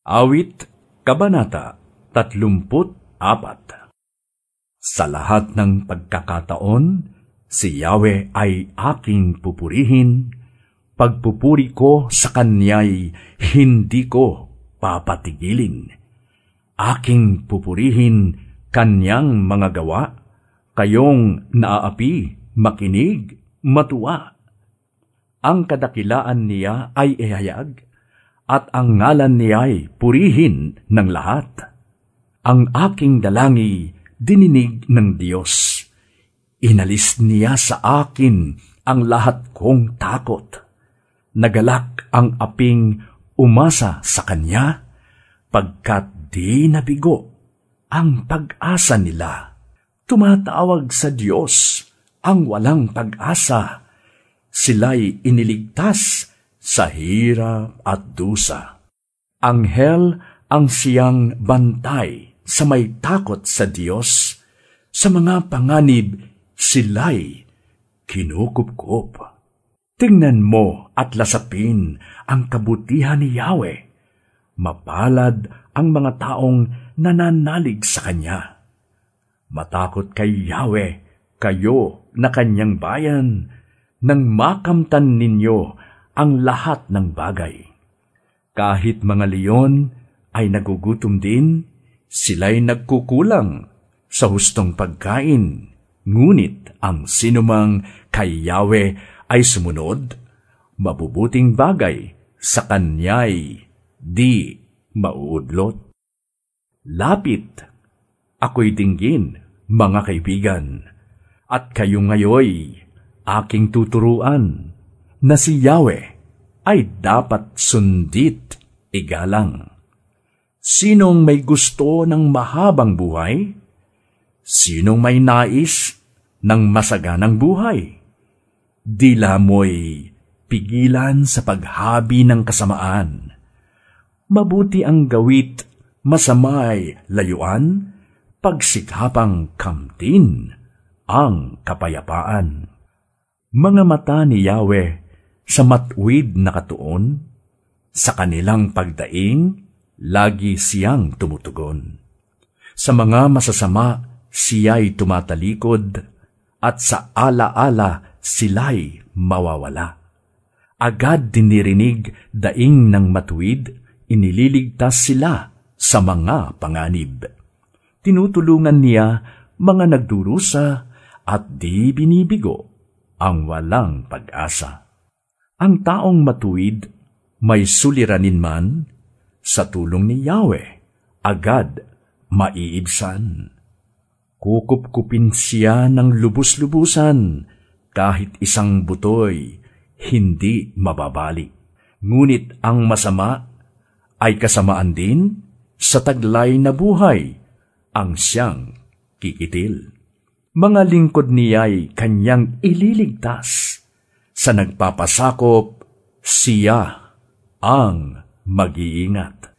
Awit, Kabanata 34 Sa lahat ng pagkakataon, si Yahweh ay aking pupurihin, pagpupuri ko sa Kanya'y hindi ko papatigilin. Aking pupurihin Kanyang mga gawa, kayong naaapi, makinig, matuwa. Ang kadakilaan niya ay ihayag, at ang ngalan niya'y purihin ng lahat. Ang aking dalangi dininig ng Diyos. Inalis niya sa akin ang lahat kong takot. Nagalak ang aping umasa sa Kanya, pagkat di nabigo ang pag-asa nila. Tumatawag sa Diyos ang walang pag-asa. Sila'y iniligtas sa hirap at dusa. Anghel ang siyang bantay sa may takot sa Diyos. Sa mga panganib, sila'y kinukupkup. Tingnan mo at lasapin ang kabutihan ni Yahweh. Mapalad ang mga taong nananalig sa Kanya. Matakot kay Yahweh, kayo na Kanyang bayan, nang makamtan ninyo ang lahat ng bagay. Kahit mga leon ay nagugutom din, sila'y nagkukulang sa hustong pagkain. Ngunit ang sinumang kay Yahweh ay sumunod, mabubuting bagay sa kanya'y di mauudlot. Lapit, ako'y dinggin, mga kaibigan, at kayo ngayoy aking tuturuan na si Yahweh ay dapat sundit igalang. Sinong may gusto ng mahabang buhay? Sinong may nais ng masaganang buhay? Dila mo'y pigilan sa paghabi ng kasamaan. Mabuti ang gawit, masamay layuan, pagsikapang kamtin ang kapayapaan. Mga mata ni Yahweh sa matwid na katuon, sa kanilang pagdaing, lagi siyang tumutugon. Sa mga masasama, siya'y tumatalikod, at sa ala-ala sila'y mawawala. Agad dinirinig daing ng matuwid, inililigtas sila sa mga panganib. Tinutulungan niya mga nagdurusa at di binibigo ang walang pag-asa. Ang taong matuwid may suliranin man sa tulong ni Yahweh, agad maiibsan. Kukupkupin siya ng lubus-lubusan, kahit isang butoy, hindi mababali. Ngunit ang masama ay kasamaan din sa taglay na buhay, ang siyang kikitil. Mga lingkod niya'y kanyang ililigtas sa nagpapasakop, siya ang mag-iingat.